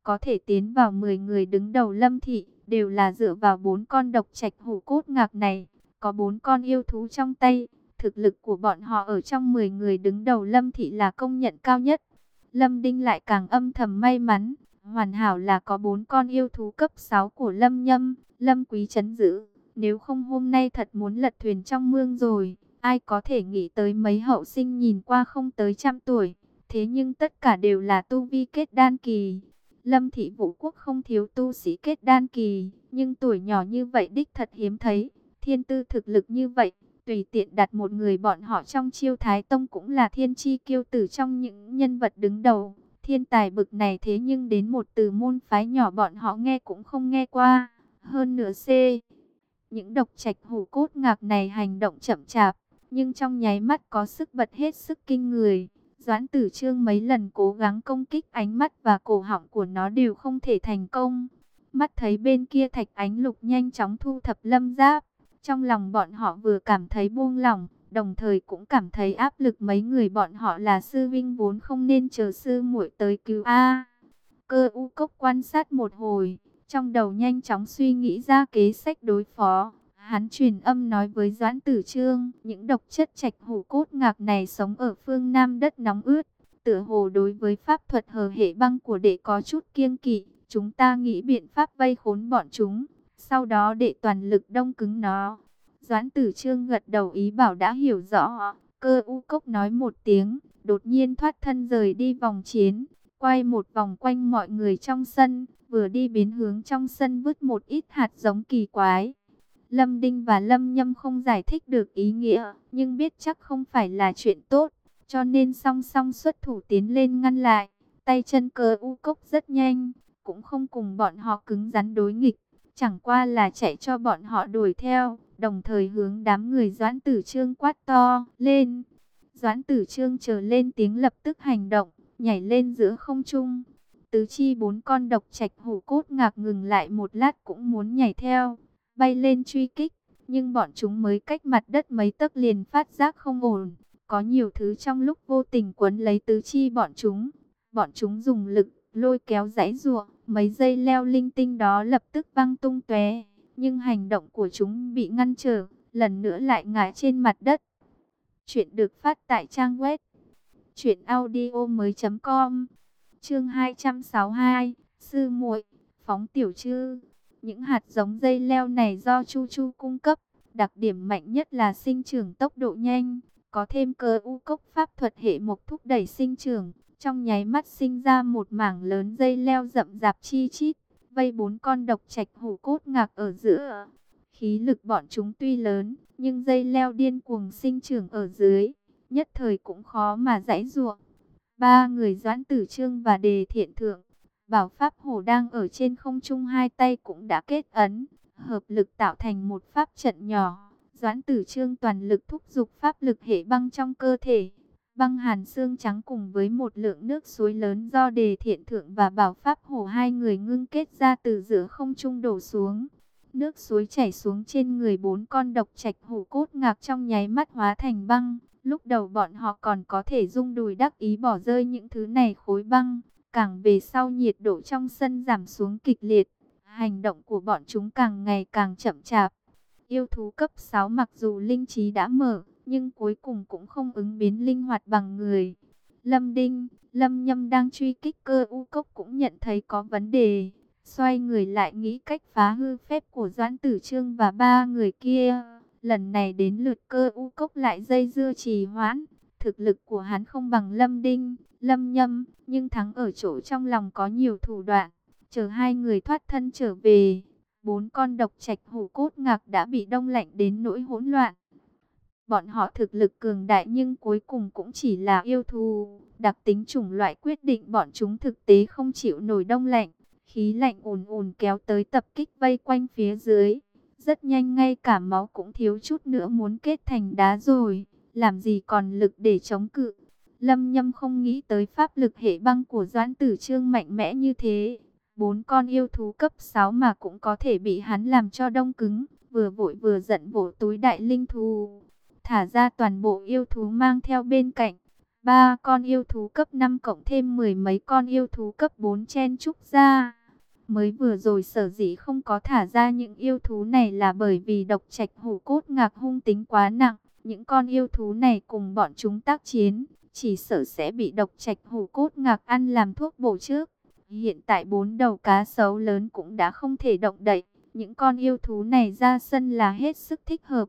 Có thể tiến vào 10 người đứng đầu Lâm Thị, đều là dựa vào bốn con độc trạch hủ cốt ngạc này. Có bốn con yêu thú trong tay, Thực lực của bọn họ ở trong 10 người đứng đầu Lâm Thị là công nhận cao nhất. Lâm Đinh lại càng âm thầm may mắn. Hoàn hảo là có bốn con yêu thú cấp 6 của Lâm Nhâm, Lâm Quý chấn giữ. Nếu không hôm nay thật muốn lật thuyền trong mương rồi. Ai có thể nghĩ tới mấy hậu sinh nhìn qua không tới trăm tuổi. Thế nhưng tất cả đều là tu vi kết đan kỳ. Lâm Thị Vũ Quốc không thiếu tu sĩ kết đan kỳ. Nhưng tuổi nhỏ như vậy đích thật hiếm thấy. Thiên tư thực lực như vậy tùy tiện đặt một người bọn họ trong chiêu thái tông cũng là thiên chi kiêu tử trong những nhân vật đứng đầu. Thiên tài bực này thế nhưng đến một từ môn phái nhỏ bọn họ nghe cũng không nghe qua. Hơn nửa C. Những độc trạch hủ cốt ngạc này hành động chậm chạp, nhưng trong nháy mắt có sức bật hết sức kinh người. Doãn tử trương mấy lần cố gắng công kích ánh mắt và cổ họng của nó đều không thể thành công. Mắt thấy bên kia thạch ánh lục nhanh chóng thu thập lâm giáp. Trong lòng bọn họ vừa cảm thấy buông lỏng, đồng thời cũng cảm thấy áp lực mấy người bọn họ là sư vinh vốn không nên chờ sư muội tới cứu A. Cơ u cốc quan sát một hồi, trong đầu nhanh chóng suy nghĩ ra kế sách đối phó. Hắn truyền âm nói với Doãn Tử Trương, những độc chất trạch hủ cốt ngạc này sống ở phương Nam đất nóng ướt. Tựa hồ đối với pháp thuật hờ hệ băng của đệ có chút kiêng kỵ, chúng ta nghĩ biện pháp vây khốn bọn chúng. Sau đó đệ toàn lực đông cứng nó. Doãn Tử Trương gật đầu ý bảo đã hiểu rõ. Cơ u cốc nói một tiếng, đột nhiên thoát thân rời đi vòng chiến, quay một vòng quanh mọi người trong sân, vừa đi biến hướng trong sân vứt một ít hạt giống kỳ quái. Lâm Đinh và Lâm Nhâm không giải thích được ý nghĩa, nhưng biết chắc không phải là chuyện tốt, cho nên song song xuất thủ tiến lên ngăn lại. Tay chân cơ u cốc rất nhanh, cũng không cùng bọn họ cứng rắn đối nghịch, chẳng qua là chạy cho bọn họ đuổi theo, đồng thời hướng đám người Doãn Tử Trương quát to lên. Doãn Tử Trương chờ lên tiếng lập tức hành động, nhảy lên giữa không trung. Tứ chi bốn con độc trạch hổ cốt ngạc ngừng lại một lát cũng muốn nhảy theo, bay lên truy kích, nhưng bọn chúng mới cách mặt đất mấy tấc liền phát giác không ổn. Có nhiều thứ trong lúc vô tình quấn lấy tứ chi bọn chúng. Bọn chúng dùng lực, lôi kéo giãy giụa, mấy dây leo linh tinh đó lập tức văng tung tóe, nhưng hành động của chúng bị ngăn trở, lần nữa lại ngã trên mặt đất. Chuyện được phát tại trang web truyệnaudiomoi.com. Chương 262, sư muội, phóng tiểu trư. Những hạt giống dây leo này do Chu Chu cung cấp, đặc điểm mạnh nhất là sinh trưởng tốc độ nhanh, có thêm cơ u cốc pháp thuật hệ mục thúc đẩy sinh trưởng, trong nháy mắt sinh ra một mảng lớn dây leo rậm rạp chi chít, vây bốn con độc trạch hổ cốt ngạc ở giữa. Khí lực bọn chúng tuy lớn, nhưng dây leo điên cuồng sinh trưởng ở dưới, nhất thời cũng khó mà giải ruộng. Ba người doãn tử trương và đề thiện thượng, bảo pháp hồ đang ở trên không trung hai tay cũng đã kết ấn, hợp lực tạo thành một pháp trận nhỏ. Doãn tử trương toàn lực thúc giục pháp lực hệ băng trong cơ thể, Băng hàn xương trắng cùng với một lượng nước suối lớn do đề thiện thượng và bảo pháp Hồ hai người ngưng kết ra từ giữa không trung đổ xuống. Nước suối chảy xuống trên người bốn con độc trạch hổ cốt ngạc trong nháy mắt hóa thành băng. Lúc đầu bọn họ còn có thể rung đùi đắc ý bỏ rơi những thứ này khối băng. Càng về sau nhiệt độ trong sân giảm xuống kịch liệt. Hành động của bọn chúng càng ngày càng chậm chạp. Yêu thú cấp 6 mặc dù linh trí đã mở, nhưng cuối cùng cũng không ứng biến linh hoạt bằng người. Lâm Đinh, Lâm Nhâm đang truy kích cơ u cốc cũng nhận thấy có vấn đề. Xoay người lại nghĩ cách phá hư phép của Doãn Tử Trương và ba người kia. Lần này đến lượt cơ u cốc lại dây dưa trì hoãn. Thực lực của hắn không bằng Lâm Đinh, Lâm Nhâm, nhưng thắng ở chỗ trong lòng có nhiều thủ đoạn. Chờ hai người thoát thân trở về, bốn con độc trạch hổ cốt ngạc đã bị đông lạnh đến nỗi hỗn loạn. Bọn họ thực lực cường đại nhưng cuối cùng cũng chỉ là yêu thù. Đặc tính chủng loại quyết định bọn chúng thực tế không chịu nổi đông lạnh. Khí lạnh ùn ùn kéo tới tập kích vây quanh phía dưới. Rất nhanh ngay cả máu cũng thiếu chút nữa muốn kết thành đá rồi. Làm gì còn lực để chống cự. Lâm nhâm không nghĩ tới pháp lực hệ băng của Doãn Tử Trương mạnh mẽ như thế. Bốn con yêu thú cấp 6 mà cũng có thể bị hắn làm cho đông cứng. Vừa vội vừa giận vỗ túi đại linh thú thả ra toàn bộ yêu thú mang theo bên cạnh. Ba con yêu thú cấp 5 cộng thêm mười mấy con yêu thú cấp 4 chen trúc ra. Mới vừa rồi sở dĩ không có thả ra những yêu thú này là bởi vì độc trạch hổ cốt ngạc hung tính quá nặng. Những con yêu thú này cùng bọn chúng tác chiến, chỉ sợ sẽ bị độc trạch hủ cốt ngạc ăn làm thuốc bổ trước. Hiện tại bốn đầu cá sấu lớn cũng đã không thể động đậy. Những con yêu thú này ra sân là hết sức thích hợp.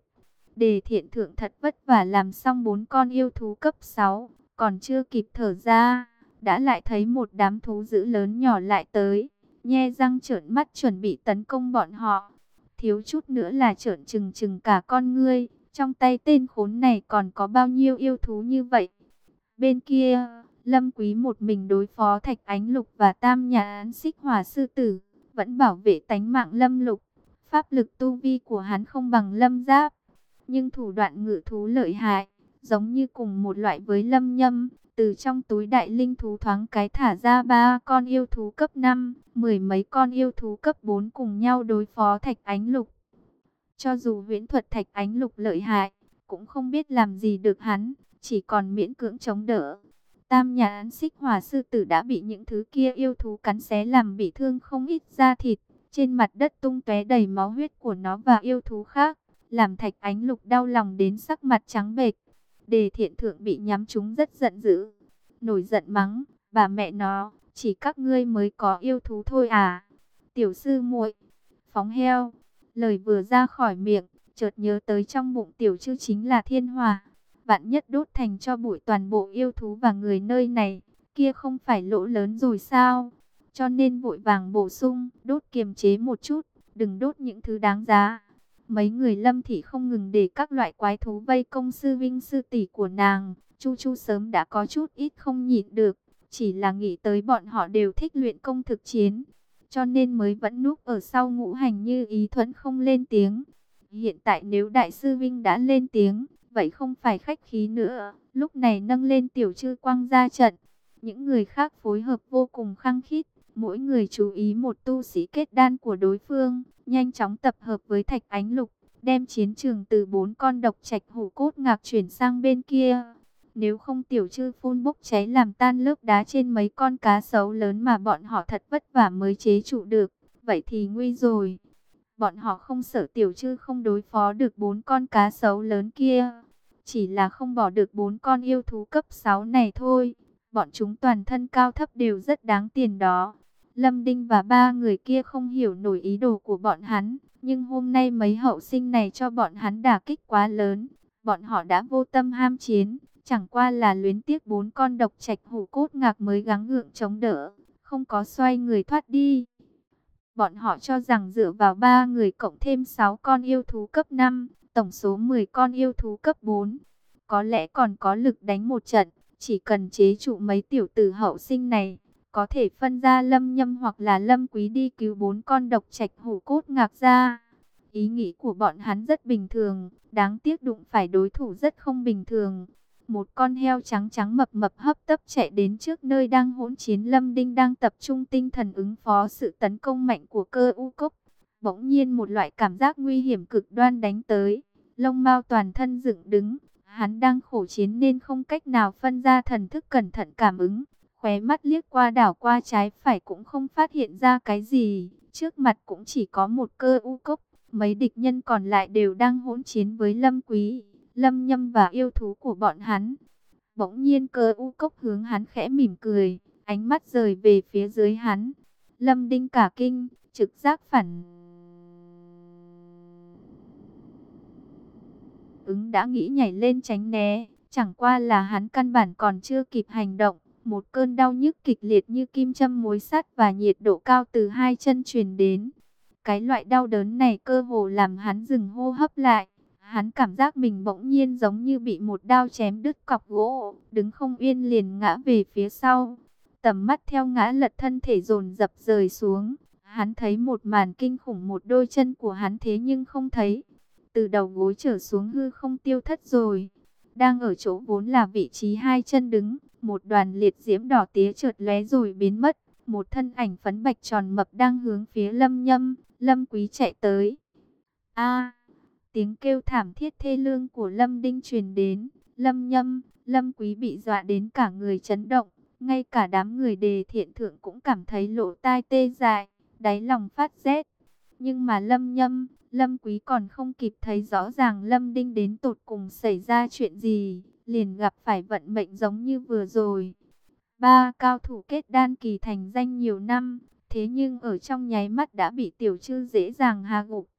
Đề thiện thượng thật vất vả làm xong bốn con yêu thú cấp 6, còn chưa kịp thở ra, đã lại thấy một đám thú dữ lớn nhỏ lại tới, nhe răng trợn mắt chuẩn bị tấn công bọn họ. Thiếu chút nữa là trợn trừng trừng cả con ngươi, trong tay tên khốn này còn có bao nhiêu yêu thú như vậy. Bên kia, Lâm Quý một mình đối phó Thạch Ánh Lục và Tam Nhà án xích hỏa sư tử, vẫn bảo vệ tánh mạng Lâm Lục. Pháp lực tu vi của hắn không bằng Lâm Giáp, nhưng thủ đoạn ngự thú lợi hại, giống như cùng một loại với Lâm Nhâm. Từ trong túi đại linh thú thoáng cái thả ra ba con yêu thú cấp 5, mười mấy con yêu thú cấp 4 cùng nhau đối phó Thạch Ánh Lục. Cho dù huyễn thuật Thạch Ánh Lục lợi hại, cũng không biết làm gì được hắn, chỉ còn miễn cưỡng chống đỡ. Tam nhà án xích hỏa sư tử đã bị những thứ kia yêu thú cắn xé làm bị thương không ít da thịt. Trên mặt đất tung tóe đầy máu huyết của nó và yêu thú khác, làm thạch ánh lục đau lòng đến sắc mặt trắng bệch. Đề thiện thượng bị nhắm chúng rất giận dữ. Nổi giận mắng, bà mẹ nó, chỉ các ngươi mới có yêu thú thôi à. Tiểu sư muội phóng heo. Lời vừa ra khỏi miệng, chợt nhớ tới trong bụng tiểu chư chính là thiên hòa vạn nhất đốt thành cho bụi toàn bộ yêu thú và người nơi này, kia không phải lỗ lớn rồi sao? Cho nên vội vàng bổ sung, đốt kiềm chế một chút, đừng đốt những thứ đáng giá. Mấy người lâm thị không ngừng để các loại quái thú vây công sư vinh sư tỷ của nàng, Chu Chu sớm đã có chút ít không nhịn được, chỉ là nghĩ tới bọn họ đều thích luyện công thực chiến, cho nên mới vẫn núp ở sau ngũ hành như ý thuẫn không lên tiếng. Hiện tại nếu đại sư Vinh đã lên tiếng, vậy không phải khách khí nữa. Lúc này nâng lên tiểu chư quang ra trận, những người khác phối hợp vô cùng khăng khít, mỗi người chú ý một tu sĩ kết đan của đối phương, nhanh chóng tập hợp với thạch ánh lục, đem chiến trường từ bốn con độc trạch hủ cốt ngạc chuyển sang bên kia. Nếu không tiểu chư phun bốc cháy làm tan lớp đá trên mấy con cá sấu lớn mà bọn họ thật vất vả mới chế trụ được, vậy thì nguy rồi. Bọn họ không sợ tiểu chư không đối phó được bốn con cá sấu lớn kia. Chỉ là không bỏ được bốn con yêu thú cấp 6 này thôi. Bọn chúng toàn thân cao thấp đều rất đáng tiền đó. Lâm Đinh và ba người kia không hiểu nổi ý đồ của bọn hắn. Nhưng hôm nay mấy hậu sinh này cho bọn hắn đả kích quá lớn. Bọn họ đã vô tâm ham chiến. Chẳng qua là luyến tiếc bốn con độc trạch hủ cốt ngạc mới gắng gượng chống đỡ. Không có xoay người thoát đi. Bọn họ cho rằng dựa vào ba người cộng thêm 6 con yêu thú cấp 5, tổng số 10 con yêu thú cấp 4, có lẽ còn có lực đánh một trận, chỉ cần chế trụ mấy tiểu tử hậu sinh này, có thể phân ra lâm nhâm hoặc là lâm quý đi cứu bốn con độc trạch hủ cốt ngạc ra. Ý nghĩ của bọn hắn rất bình thường, đáng tiếc đụng phải đối thủ rất không bình thường. Một con heo trắng trắng mập mập hấp tấp chạy đến trước nơi đang hỗn chiến Lâm Đinh đang tập trung tinh thần ứng phó sự tấn công mạnh của cơ u cốc. Bỗng nhiên một loại cảm giác nguy hiểm cực đoan đánh tới, lông Mao toàn thân dựng đứng. Hắn đang khổ chiến nên không cách nào phân ra thần thức cẩn thận cảm ứng. Khóe mắt liếc qua đảo qua trái phải cũng không phát hiện ra cái gì. Trước mặt cũng chỉ có một cơ u cốc. Mấy địch nhân còn lại đều đang hỗn chiến với Lâm Quý. Lâm Nhâm và yêu thú của bọn hắn. Bỗng nhiên cơ u cốc hướng hắn khẽ mỉm cười, ánh mắt rời về phía dưới hắn. Lâm Đinh cả kinh, trực giác phản ứng đã nghĩ nhảy lên tránh né, chẳng qua là hắn căn bản còn chưa kịp hành động. Một cơn đau nhức kịch liệt như kim châm mối sắt và nhiệt độ cao từ hai chân truyền đến. Cái loại đau đớn này cơ hồ làm hắn dừng hô hấp lại. Hắn cảm giác mình bỗng nhiên giống như bị một đao chém đứt cọc gỗ, đứng không yên liền ngã về phía sau. Tầm mắt theo ngã lật thân thể dồn dập rời xuống. Hắn thấy một màn kinh khủng một đôi chân của hắn thế nhưng không thấy. Từ đầu gối trở xuống hư không tiêu thất rồi. Đang ở chỗ vốn là vị trí hai chân đứng, một đoàn liệt diễm đỏ tía trượt lóe rồi biến mất. Một thân ảnh phấn bạch tròn mập đang hướng phía lâm nhâm, lâm quý chạy tới. a Tiếng kêu thảm thiết thê lương của Lâm Đinh truyền đến, Lâm Nhâm, Lâm Quý bị dọa đến cả người chấn động, ngay cả đám người đề thiện thượng cũng cảm thấy lỗ tai tê dại, đáy lòng phát rét. Nhưng mà Lâm Nhâm, Lâm Quý còn không kịp thấy rõ ràng Lâm Đinh đến tột cùng xảy ra chuyện gì, liền gặp phải vận mệnh giống như vừa rồi. Ba cao thủ kết đan kỳ thành danh nhiều năm, thế nhưng ở trong nháy mắt đã bị tiểu trư dễ dàng hạ gục.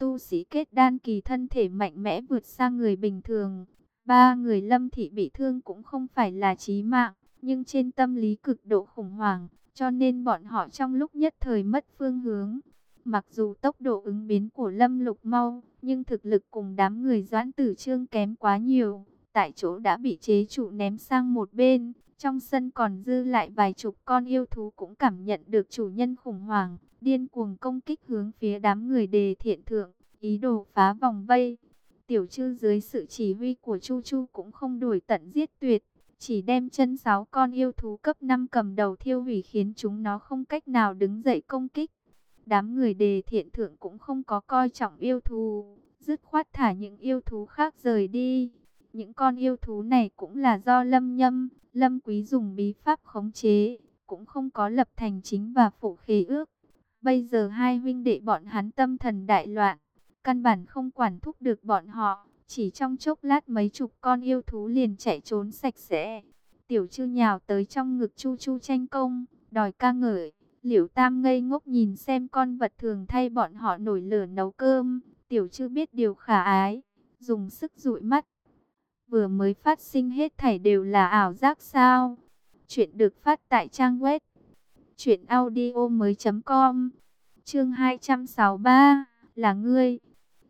Tu sĩ kết đan kỳ thân thể mạnh mẽ vượt xa người bình thường. Ba người lâm thị bị thương cũng không phải là chí mạng, nhưng trên tâm lý cực độ khủng hoảng, cho nên bọn họ trong lúc nhất thời mất phương hướng. Mặc dù tốc độ ứng biến của lâm lục mau, nhưng thực lực cùng đám người doãn tử trương kém quá nhiều. Tại chỗ đã bị chế trụ ném sang một bên, trong sân còn dư lại vài chục con yêu thú cũng cảm nhận được chủ nhân khủng hoảng, điên cuồng công kích hướng phía đám người đề thiện thượng, ý đồ phá vòng vây. Tiểu chư dưới sự chỉ huy của Chu Chu cũng không đuổi tận giết tuyệt, chỉ đem chân sáu con yêu thú cấp 5 cầm đầu thiêu hủy khiến chúng nó không cách nào đứng dậy công kích. Đám người đề thiện thượng cũng không có coi trọng yêu thú, dứt khoát thả những yêu thú khác rời đi. Những con yêu thú này cũng là do lâm nhâm, lâm quý dùng bí pháp khống chế, cũng không có lập thành chính và phụ khế ước. Bây giờ hai huynh đệ bọn hắn tâm thần đại loạn, căn bản không quản thúc được bọn họ. Chỉ trong chốc lát mấy chục con yêu thú liền chạy trốn sạch sẽ. Tiểu chư nhào tới trong ngực chu chu tranh công, đòi ca ngợi. Liễu Tam ngây ngốc nhìn xem con vật thường thay bọn họ nổi lửa nấu cơm. Tiểu chư biết điều khả ái, dùng sức dụi mắt. Vừa mới phát sinh hết thảy đều là ảo giác sao? Chuyện được phát tại trang web truyệnaudiomoi.com. Chương 263 là ngươi.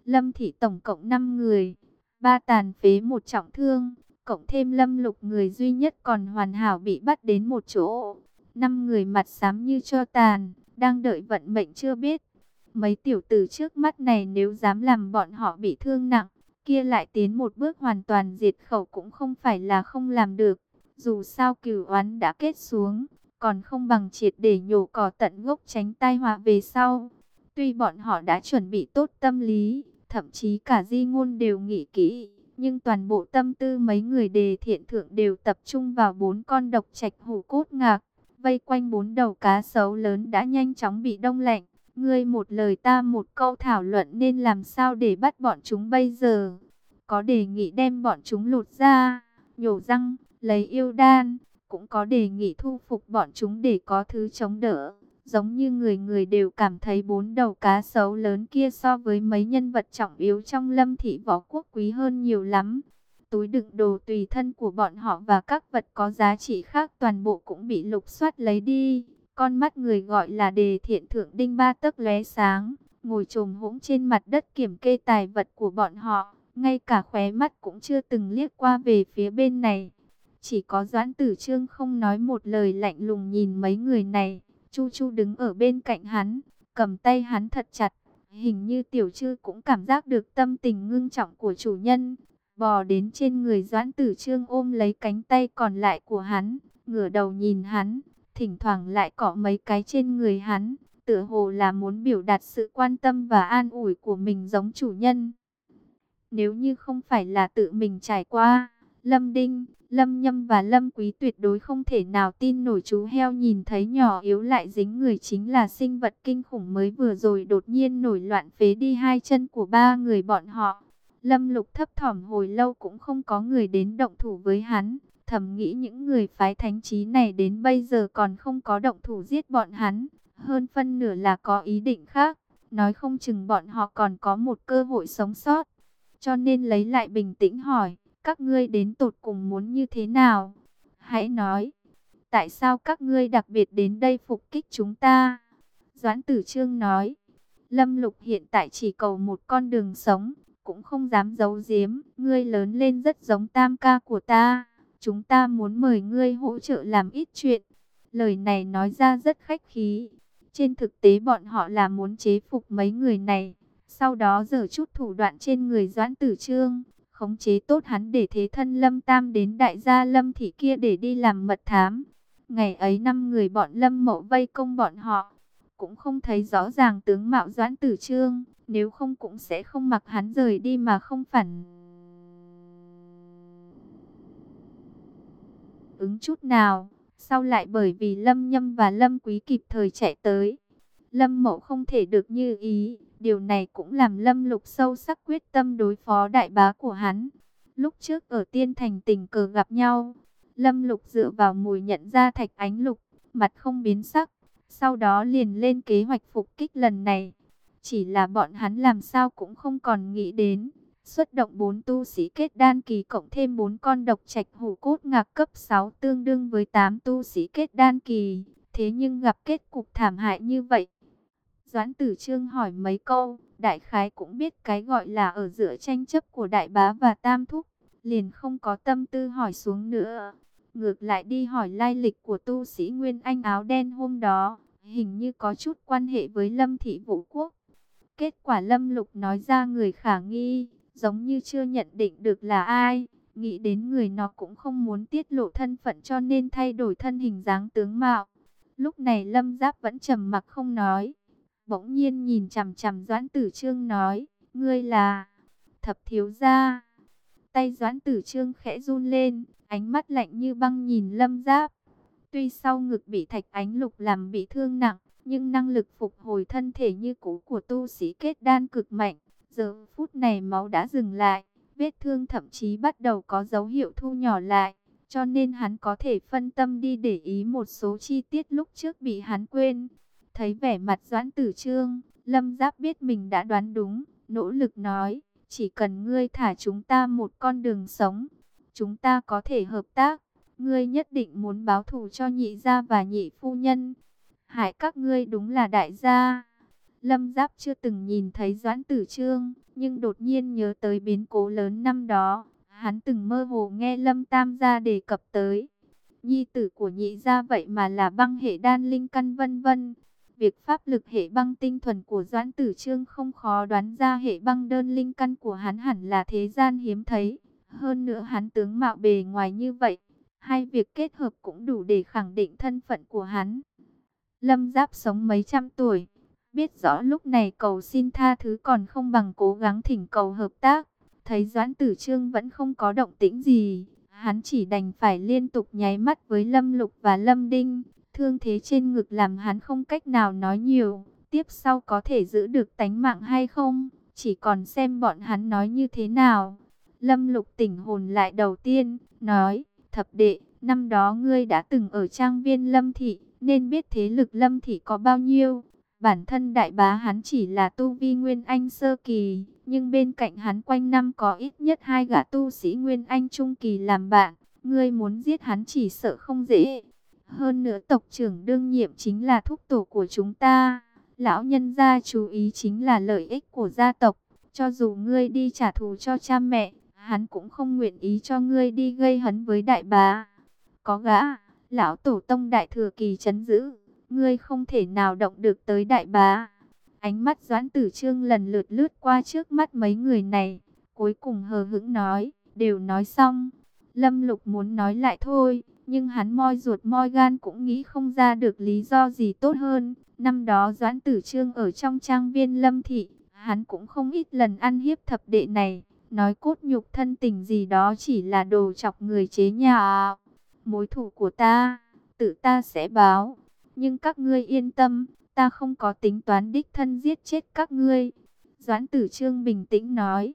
Lâm thị tổng cộng 5 người, ba tàn phế một trọng thương, cộng thêm Lâm Lục người duy nhất còn hoàn hảo bị bắt đến một chỗ. Năm người mặt xám như cho tàn, đang đợi vận mệnh chưa biết. Mấy tiểu tử trước mắt này nếu dám làm bọn họ bị thương nặng, kia lại tiến một bước hoàn toàn diệt khẩu cũng không phải là không làm được. Dù sao cửu oán đã kết xuống, còn không bằng triệt để nhổ cỏ tận gốc tránh tai họa về sau. Tuy bọn họ đã chuẩn bị tốt tâm lý, thậm chí cả di ngôn đều nghĩ kỹ, nhưng toàn bộ tâm tư mấy người đề thiện thượng đều tập trung vào bốn con độc trạch hổ cốt ngạc, vây quanh bốn đầu cá sấu lớn đã nhanh chóng bị đông lạnh. Ngươi một lời ta một câu thảo luận nên làm sao để bắt bọn chúng bây giờ. Có đề nghị đem bọn chúng lột ra, nhổ răng, lấy yêu đan. Cũng có đề nghị thu phục bọn chúng để có thứ chống đỡ. Giống như người người đều cảm thấy bốn đầu cá sấu lớn kia so với mấy nhân vật trọng yếu trong lâm thị võ quốc quý hơn nhiều lắm. Túi đựng đồ tùy thân của bọn họ và các vật có giá trị khác toàn bộ cũng bị lục soát lấy đi. Con mắt người gọi là đề thiện thượng đinh ba tấc lóe sáng, ngồi trồm hỗn trên mặt đất kiểm kê tài vật của bọn họ. Ngay cả khóe mắt cũng chưa từng liếc qua về phía bên này. Chỉ có Doãn Tử Trương không nói một lời lạnh lùng nhìn mấy người này. Chu Chu đứng ở bên cạnh hắn, cầm tay hắn thật chặt. Hình như tiểu trư cũng cảm giác được tâm tình ngưng trọng của chủ nhân. Bò đến trên người Doãn Tử Trương ôm lấy cánh tay còn lại của hắn, ngửa đầu nhìn hắn, thỉnh thoảng lại cọ mấy cái trên người hắn, tựa hồ là muốn biểu đạt sự quan tâm và an ủi của mình giống chủ nhân. Nếu như không phải là tự mình trải qua, Lâm Đinh, Lâm Nhâm và Lâm Quý tuyệt đối không thể nào tin nổi chú heo nhìn thấy nhỏ yếu lại dính người chính là sinh vật kinh khủng mới vừa rồi đột nhiên nổi loạn phế đi hai chân của ba người bọn họ. Lâm Lục thấp thỏm hồi lâu cũng không có người đến động thủ với hắn, thầm nghĩ những người phái thánh trí này đến bây giờ còn không có động thủ giết bọn hắn, hơn phân nửa là có ý định khác, nói không chừng bọn họ còn có một cơ hội sống sót. Cho nên lấy lại bình tĩnh hỏi, các ngươi đến tột cùng muốn như thế nào? Hãy nói, tại sao các ngươi đặc biệt đến đây phục kích chúng ta? Doãn Tử Trương nói, Lâm Lục hiện tại chỉ cầu một con đường sống, cũng không dám giấu giếm. Ngươi lớn lên rất giống tam ca của ta, chúng ta muốn mời ngươi hỗ trợ làm ít chuyện. Lời này nói ra rất khách khí. Trên thực tế bọn họ là muốn chế phục mấy người này, sau đó giở chút thủ đoạn trên người Doãn Tử Trương khống chế tốt hắn để thế thân Lâm Tam đến đại gia Lâm Thị kia để đi làm mật thám. Ngày ấy năm người bọn Lâm Mậu vây công bọn họ, cũng không thấy rõ ràng tướng mạo Doãn Tử Trương, nếu không cũng sẽ không mặc hắn rời đi mà không phản ứng chút nào. Sau lại bởi vì Lâm Nhâm và Lâm Quý kịp thời chạy tới, Lâm Mậu không thể được như ý, Điều này cũng làm Lâm Lục sâu sắc quyết tâm đối phó đại bá của hắn. Lúc trước ở Tiên Thành tình cờ gặp nhau, Lâm Lục dựa vào mùi nhận ra Thạch Ánh Lục, mặt không biến sắc. Sau đó liền lên kế hoạch phục kích lần này. Chỉ là bọn hắn làm sao cũng không còn nghĩ đến. Xuất động 4 tu sĩ kết đan kỳ cộng thêm 4 con độc trạch hủ cốt ngạc cấp 6 tương đương với 8 tu sĩ kết đan kỳ. Thế nhưng gặp kết cục thảm hại như vậy. Doãn tử trương hỏi mấy câu, đại khái cũng biết cái gọi là ở giữa tranh chấp của đại bá và tam thúc, liền không có tâm tư hỏi xuống nữa. ngược lại đi hỏi lai lịch của tu sĩ Nguyên Anh áo đen hôm đó, hình như có chút quan hệ với Lâm Thị Vũ Quốc. Kết quả Lâm Lục nói ra người khả nghi, giống như chưa nhận định được là ai, nghĩ đến người nó cũng không muốn tiết lộ thân phận cho nên thay đổi thân hình dáng tướng mạo. Lúc này Lâm Giáp vẫn trầm mặc không nói, bỗng nhiên nhìn chằm chằm Doãn Tử Trương nói, ngươi là thập thiếu gia. Tay Doãn Tử Trương khẽ run lên, ánh mắt lạnh như băng nhìn Lâm Giáp. Tuy sau ngực bị thạch ánh lục làm bị thương nặng, nhưng năng lực phục hồi thân thể như cũ của tu sĩ kết đan cực mạnh. Giờ phút này máu đã dừng lại, vết thương thậm chí bắt đầu có dấu hiệu thu nhỏ lại. Cho nên hắn có thể phân tâm đi để ý một số chi tiết lúc trước bị hắn quên. Thấy vẻ mặt doãn tử trương, lâm giáp biết mình đã đoán đúng, nỗ lực nói, chỉ cần ngươi thả chúng ta một con đường sống, chúng ta có thể hợp tác. Ngươi nhất định muốn báo thù cho nhị gia và nhị phu nhân. Hại các ngươi đúng là đại gia. Lâm Giáp chưa từng nhìn thấy Doãn Tử Trương, nhưng đột nhiên nhớ tới biến cố lớn năm đó. Hắn từng mơ hồ nghe Lâm Tam gia đề cập tới. Nhi tử của nhị gia vậy mà là băng hệ đan linh căn vân vân. Việc pháp lực hệ băng tinh thuần của Doãn Tử Trương không khó đoán ra hệ băng đơn linh căn của hắn hẳn là thế gian hiếm thấy. Hơn nữa hắn tướng mạo bề ngoài như vậy, hai việc kết hợp cũng đủ để khẳng định thân phận của hắn. Lâm Giáp sống mấy trăm tuổi, biết rõ lúc này cầu xin tha thứ còn không bằng cố gắng thỉnh cầu hợp tác. Thấy Doãn Tử Trương vẫn không có động tĩnh gì, hắn chỉ đành phải liên tục nháy mắt với Lâm Lục và Lâm Đinh. Thương thế trên ngực làm hắn không cách nào nói nhiều, tiếp sau có thể giữ được tánh mạng hay không, chỉ còn xem bọn hắn nói như thế nào. Lâm Lục tỉnh hồn lại đầu tiên, nói, thập đệ, năm đó ngươi đã từng ở trang viên Lâm Thị, nên biết thế lực Lâm Thị có bao nhiêu. Bản thân đại bá hắn chỉ là tu vi Nguyên Anh sơ kỳ, nhưng bên cạnh hắn quanh năm có ít nhất hai gã tu sĩ Nguyên Anh trung kỳ làm bạn. Ngươi muốn giết hắn chỉ sợ không dễ. Hơn nữa tộc trưởng đương nhiệm chính là thúc tổ của chúng ta. Lão nhân gia chú ý chính là lợi ích của gia tộc. Cho dù ngươi đi trả thù cho cha mẹ, hắn cũng không nguyện ý cho ngươi đi gây hấn với đại bá. Có gã, lão tổ tông đại thừa kỳ chấn giữ, ngươi không thể nào động được tới đại bá. Ánh mắt doãn tử trương lần lượt lướt qua trước mắt mấy người này, cuối cùng hờ hững nói, đều nói xong. Lâm lục muốn nói lại thôi, nhưng hắn moi ruột moi gan cũng nghĩ không ra được lý do gì tốt hơn. Năm đó doãn tử trương ở trong trang viên lâm thị, hắn cũng không ít lần ăn hiếp thập đệ này nói cốt nhục thân tình gì đó chỉ là đồ chọc người chế nhà. Mối thủ của ta, tự ta sẽ báo. Nhưng các ngươi yên tâm, ta không có tính toán đích thân giết chết các ngươi. Doãn tử trương bình tĩnh nói.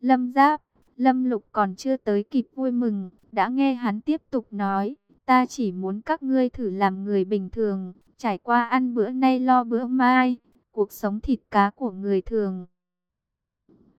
Lâm giáp, lâm lục còn chưa tới kịp vui mừng, đã nghe hắn tiếp tục nói. Ta chỉ muốn các ngươi thử làm người bình thường, trải qua ăn bữa nay lo bữa mai. Cuộc sống thịt cá của người thường